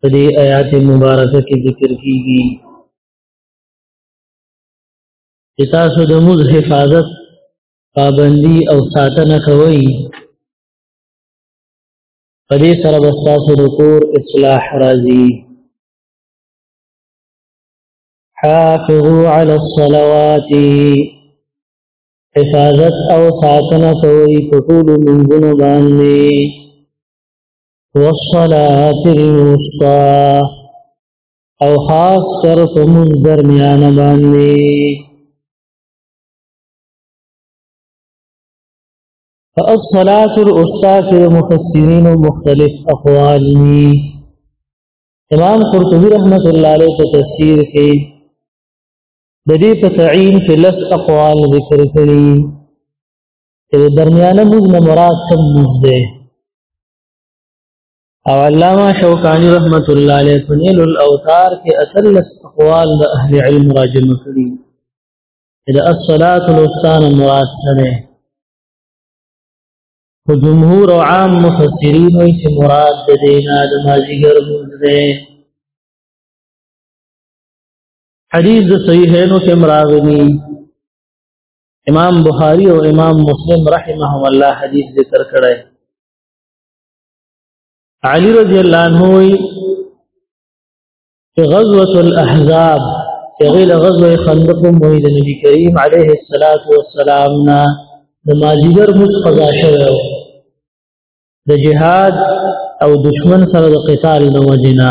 په دې آیات مبارکه کې ذکر کیږي چې تاسو د موز حفاظت پابندي او ساتنه کوئ په دې سره به تاسو د کور اصلاح راځي حافظوا على الصلوات حفاظت او ساتنه کوي په ټول منځونو باندې والصلاة الوسطى او خاص کر په موږ درمیان باندې فالصلاة الوسطى کې مفسرین مختلف اقوال دي امام قرطبي رحمت الله علیه په تفسیر کې د دې په تعین کې لس اقوال ذکر کړي چې درمیانه موږ نه مراد کوم موږ دی او علامه شوکانی رحمت الله علیه په نیل الاوتار کې اصل لس اقوال د اهل علم راجم کړي اذا الصلاه الوسطان مراد سره خو جمهور او عام مفسرین وایي چې مراد د دینا د مازیګر موږ دی حدیث صحیحینو کې مراغلی امام بخاری او امام مسلم رحمهم الله حدیث ذکر کړی علی رضی الله عنه وی غزوه الاحزاب غیل غزوه خندق مو د نبی کریم علیه الصلاۃ والسلام نا د ماجیګر مز قضا شوه د جهاد او دشمن سره د قتال نو جنا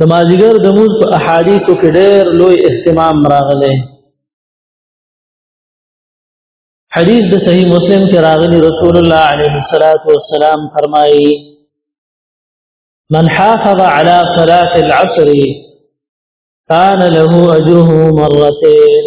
د مازیګر د موز په احادیثو کې ډېر لوی اهتمام راغلی حدیث د صحیح مسلم کې راغلی رسول الله علیه الصلاۃ والسلام فرمایي من حافظ على صلاة العصر كان له أجره مرتين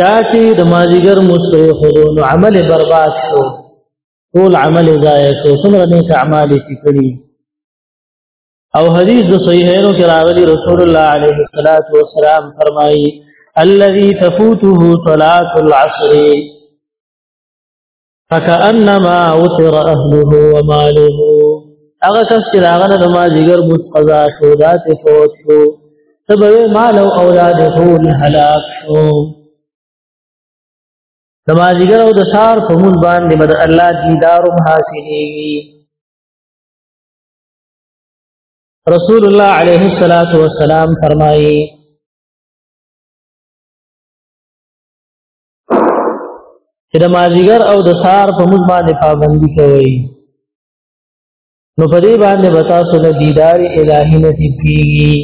تاسو د مازیګر مسوي خورو نو عمل برباد شو ټول عمل ضایع شو څومره نیک اعمال چې کړی او حدیث د صحیحینو کې راغلی رسول الله علیه الصلاۃ والسلام فرمایي الذي تفوته صلاه العصر فكأنما وتر أهله وماله هغه کس چې راغله د ما جګر بوت قضا شو داسې فوت شو سبوي مال او اولاد ټول هلاک شو د ما جګر او د سار په مون باندې بد الله دیدارم حاصلېږي رسول الله عليه الصلاة والسلام فرمایي چې د مازیګر او د سار په موږ باندې پابندي کوي نو په دې باندې بتا سول دیدار الہی نصیب کیږي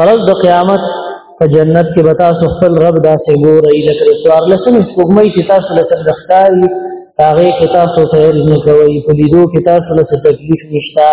فرض د قیامت په جنت کې بتا سو خپل رب دا سه ګورې لکه سوار لسم سپوږمۍ چې تاسو له څنګه ښکاری هغه کې تاسو ته نه کوي په لیدو کې تاسو له تکلیف نشتا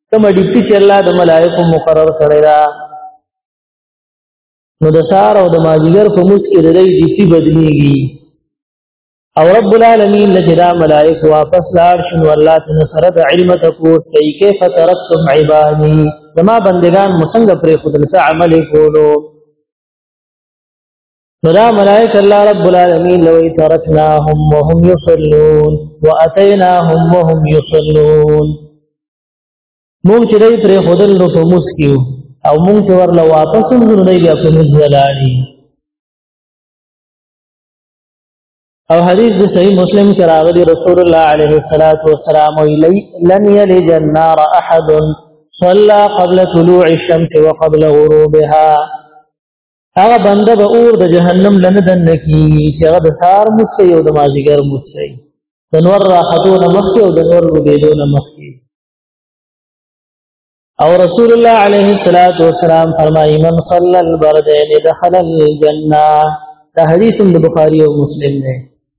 کوم ډیوټي چې الله د ملائکو مقرر کړی دا نو د سار او د ماجیګر په موږ کې د دې ډیوټي بدلېږي او رب العالمین لجدا ملائک واپس لار شنو الله تعالی سره د علم تکور کوي کیف ترکتم عبادی زما بندگان مسنګ پر خود نسا عمل کولو ندا ملائک الله رب العالمین لو ترکناهم وهم یصلون واتیناهم وهم یصلون مونږ چې دای پر خدل نو په مسکیو او مونږ چې ورله واپس نو نه بیا په مزلانی او حدیث د صحیح مسلم کې راغلی رسول الله علیه الصلاۃ والسلام ویلی لن یلج النار احد صلى قبل طلوع الشمس وقبل غروبها هغه بنده به اور د جهنم لنه دن کی چې هغه د سار مستي او د مازیګر مستي د نور راحتونه مخکې او د نور وبېدونه مخکې او رسول الله عليه الصلاه والسلام فرمایي من صلى البردين دخل الجنه دا حدیث د بخاری او مسلم دی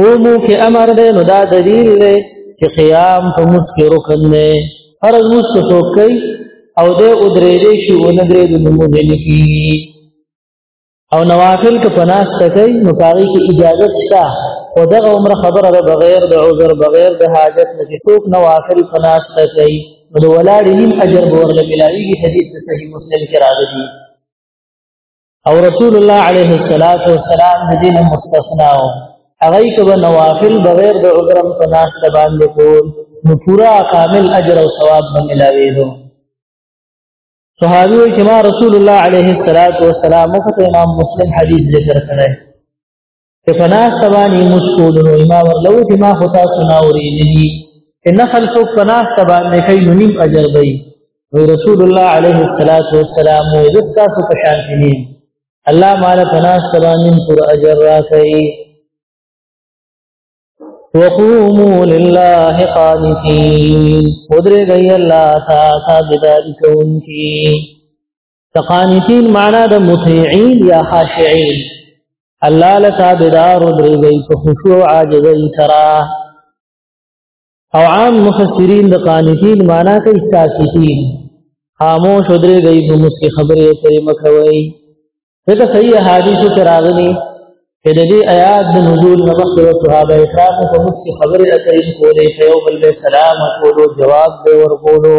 قومو کې امر دی نو دا دلیل دی چې قیام په مسکه رکن دی فرض مسکه څوک کوي او دې ادرې دې شي او نه درې د نمو دې لکی او نوافل کې پناس تکي نو پاري کې اجازه شته او دغه عمر خبره ده بغیر د عذر بغیر د حاجت نه چې څوک نوافل پناس تکي نو ولاړ نیم اجر ورله ملاوي حدیث صحیح مسلم کې راغلی او رسول الله عليه الصلاه والسلام د دین مستثنا او هغه کبه نوافل بغیر د عذرم په ناس باندې کول نو پورا کامل اجر او ثواب به ملاوي دو صحابي وي چې ما رسول الله عليه الصلاه والسلام وخت امام مسلم حدیث ذکر کړی چې پنا سبانی مسکول نو ما ورلو چې ما خطا سناوري ندي ان نفل څوک پنا سبان نه کوي نو نیم اجر دی وی رسول الله علیه الصلاۃ والسلام او زتا سو پشان کینی الله مال پنا سبانی پر اجر را کوي وقوموا لله قانتين ودري گئی الله تا تا بداری کون کی تقانتین معنا د مطیعین یا خاشعین الله لتابدار درېږي په خشوع او عاجزۍ سره او عام مفسرین د قانتین معنا کوي ساکتین خاموش درېږي په مسکی خبرې کوي مکوي دغه صحیح حدیث کې راغلي چې د دې آیات د نزول نمخ او صحابه کرام په موږ کې خبرې اترې کولې په یو بل به سلام او جواب به ورکولو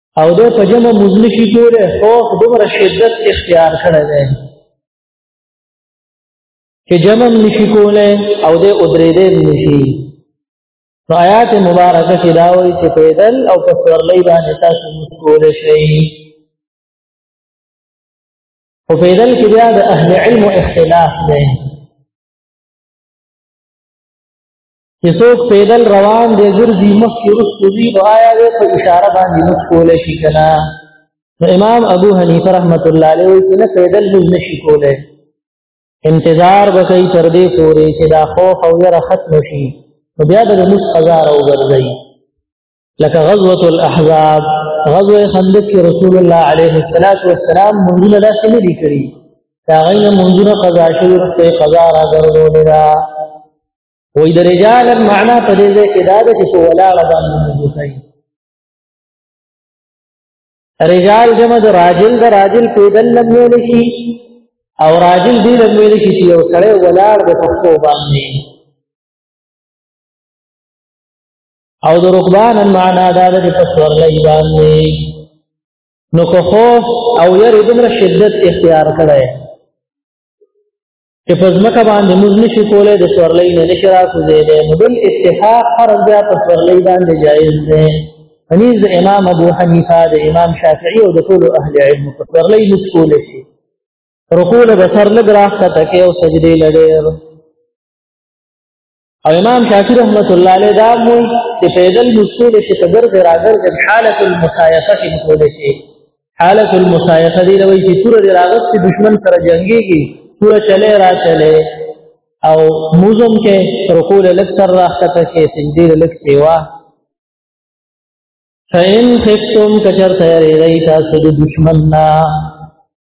او د پجمه مزل شي کوله خوف دومره شدت اختیار کړی دی چې جمع نشي کوله او د ادرې دې نشي نو آیات مبارکه کې دا وایي چې پیدل او پسورلې باندې تاسو مسکول شئ او پیدل کې بیا د اهل علم اختلاف دی چې څوک پیدل روان دی ګرځي مخ کې رسو دی نو آیا دې په اشاره باندې مخ کولای شي کنه نو امام ابو حنیفه رحمت الله علیه وایي چې نه پیدل موږ نشي کولای انتظار وکړي تر دې پورې چې دا خوف او یره ختم شي نو بیا د موږ هزار او ګرځي لکه غزوه الاحزاب غزوه خندق کې رسول الله عليه الصلاه والسلام موږ له داسې نه دي کړی دا غینه موږ قضا شوی ورته قضا را ګرځولې وې د رجال معنا په دې ځای کې دا ده چې سو ولا غزان موږ کوي رجال جمع د راجل د راجل پیدل لم ویل شي او راجل دې لم ویل شي چې یو سړی ولاړ د پښو باندې او د رکبان معنا دا ده چې پسور لای باندې نو کو خوف او یری دمر شدت اختیار کړي چې په ځمکه باندې موږ نشو کولای د سورلۍ نه نشي راکوزې دی نو بل اتفاق فرض بیا په سورلۍ باندې جایز دی حنیز د امام ابو حنیفه د امام شافعي او د ټول اهل علم په سورلۍ نشي کولای شي رکوع له بسر لګ راخته کې او سجدي لړې او امام شافعی رحمت الله علیه دا مو چې پیدل مسول چې تبر دراګر د حالت المسایقه کې مسول شي حالت المسایقه دی لوي چې تور دراغت چې دشمن سره جنگيږي تور چلے را چلے او موزم کې رکول لک سر راخته کې سجدي لک سیوا فین خفتم کچر تیاری رئی تاسو دو دشمننا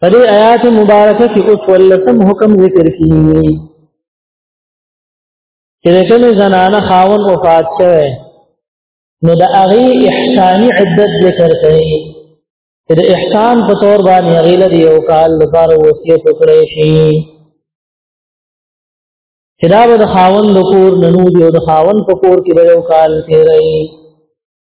په دې آیات مبارکه کې اوس ولسم حکم ذکر کیږي چې کوم زنانه خاون وفات شوه نو د هغه احساني عدت ذکر کړي چې د احسان په تور باندې هغه له یو کال لپاره وصیت وکړي شي چې دا به د خاون د کور ننو دی او د خاون په کور کې به یو کال تیري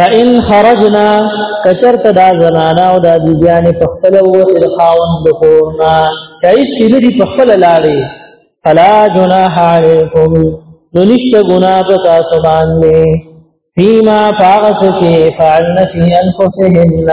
فإن خرجنا کچرت دا زنانا او دا بیان په خپل وخت د خاون د کورنا کای چې دې په خپل لاړې فلا جناح علیکم نو نشته ګنا په تاسو باندې فيما فاغس کې فعلن فی انفسهن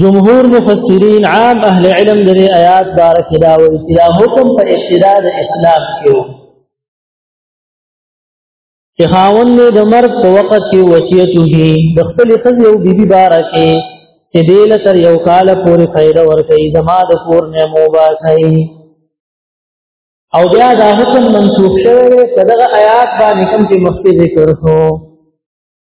جمهور مفسرین عام اهل علم د آیات بارک دا وی چې دا حکم په ابتدا د اسلام کې و چې خاوند دې د مرګ په وخت کې وصیت وکړي د خپل خځې او بیبي بارک چې دې له تر یو کال پورې فائدہ ورکړي زما د کور نه مو باسي او بیا دا حکم منسوخ شوی دی په دغه آیات باندې کوم چې مخکې ذکر شو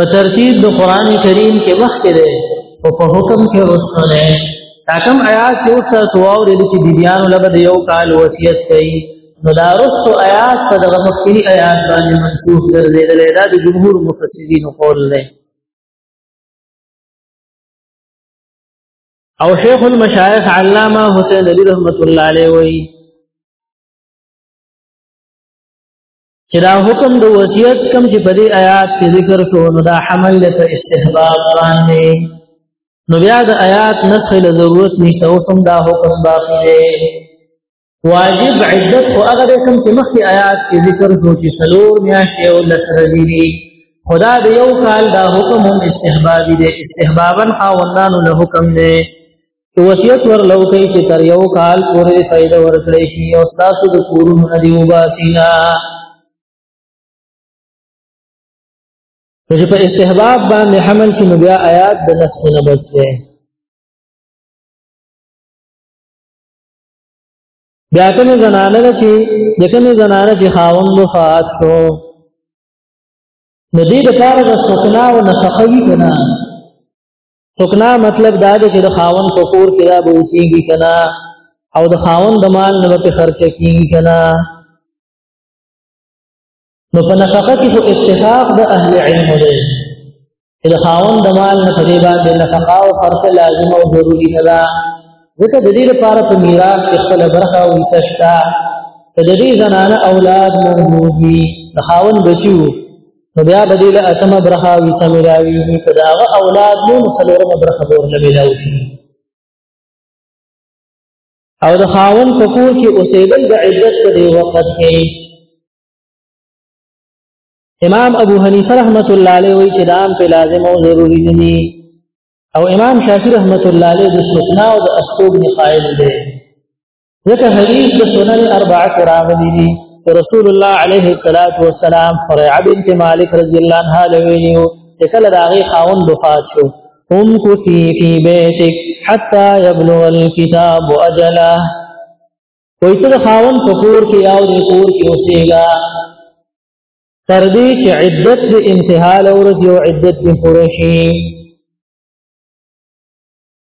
په ترتیب د قران کریم کې وخت دی او په حکم کې ورسره دی دا کوم آیات چې اوس تاسو واورید چې بیبيانو لبد یو کال وصیت کوي نو دا رسو آیات په دغه مخکې آیات باندې منسوخ ګرځیدل دا د جمهور مفسرین قول دی او شیخ المشایخ علامه حسین علی رحمت الله علیه وی چې دا حکم د وصیت کم چې په دې آیات کې ذکر شو نو دا حمل له استحباب باندې نو بیا د آیات نسخ له ضرورت نشته او هم دا حکم باقی دی واجب عدت خو هغه کم چې مخکې آیات کې ذکر شو چې سلور میاشتې او لسر دی خدا د یو کال دا حکم هم استحبابي دی استحبابا خاوندانو له حکم دی چې وصیت ورلو کوي چې تر یو کال پورې فائدہ ورکړي شي او تاسو د کورونو نه دی وباسینا چې په استحباب باندې حمل کې نو بیا آیات د نسخ نه بچي بیا کومه زنانه ده چې د کومه زنانه چې خاوند وفات شو نو دې د پاره د سوکنا او نفقوي کنه سکنا مطلب دا دی چې د خاون په کور کې دا به اوسېږي که نه او د خاون د مال نه به پې خرچه کېږي که نه نو په نفقه کې خو اتفاق د اهل علم دی چې د خاون د مال نه په دې باندې نفقه او خرچه لازم او ضروري نه ده ځکه د دې لپاره په میراث کې خپله برخه او حصه شته که د دې زنانه اولاد موجود وي د خاون بچي نو بیا بدیل اتم برخه وی تملاوی کدا هغه اولاد نو مسلورم برخه ور نه ملاو شي او د خاون په کور کې اوسېدل د عزت په دی وخت کې امام ابو حنیفه رحمت الله علیه وی چې دام په لازم او ضروری دي او امام شافعی رحمت الله علیه د سکنا او د استوګ نه قائل دی ځکه حدیث د سنن اربعه کې راغلی دی رسول الله عليه الصلاة والسلام فرع بنت مالک رضی الله عنها لویو چې کله د هغې خاوند وفات شو امکثي في بيتك حتى يبلغ الكتاب اجله وای ته خاون په کور کې او د کور کې اوسېګا تر دې چې عدت د انتها لور دی او عدت به پوره شي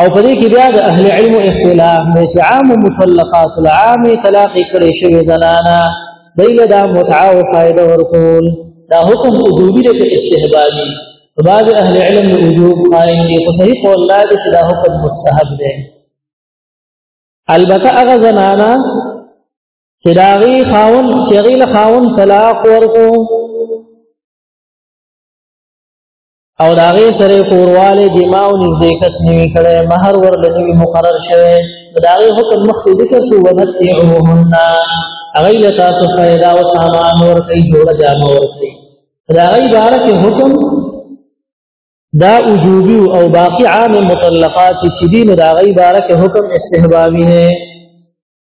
او په دې کې بیا د اهل علم اختلاف دی چې عام مطلقات العام طلاق کړي شوی زنانا دیل دا متعه او فائدہ ورکول دا حکم وجوبي دی په استحبابي بعض اهل علم د وجوب قائم دي خو صحیح قول لا دي چې دا حکم مستحب دی البته هغه زنانا چې دا غي خاون چې غي له خاون طلاق ورکو او دا غي سره کورواله جما او نزدېکت نیوي کړي مہر ورلنی مقرر شوه دا غي حکم مخکې ذکر شو ومتعوهن هغه له تاسو پیدا او سامان ورته جوړ جامه ورته دا غي بارک حکم دا وجوبي او باقی عام مطلقات چې دین دا غي بارک حکم استحبابي نه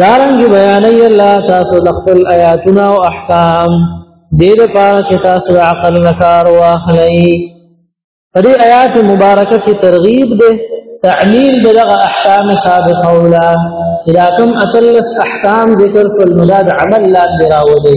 دارنګ بیانې الله تاسو د خپل آیاتنا او احکام دې لپاره چې تاسو عقل نکار واخلئ پرې آیات مبارکه کې ترغیب ده تعلیل دغه احکام سابقه اولا اذا کوم اتلس احکام ذکر کول نو دا عمل لا دراوي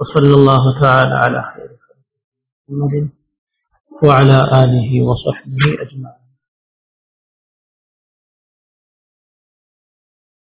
وصلى الله تعالى على خير وعلى آله وصحبه أجمعين